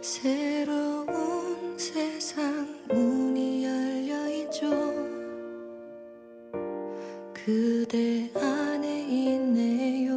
새로운 세상 문이 열려있죠. 그대 안에 있네요.